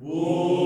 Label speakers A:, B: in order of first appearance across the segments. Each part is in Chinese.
A: Whoa.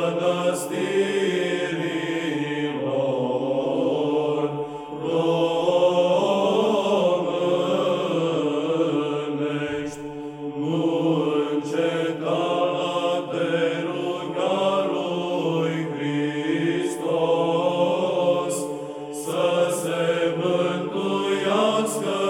A: Goes, goes.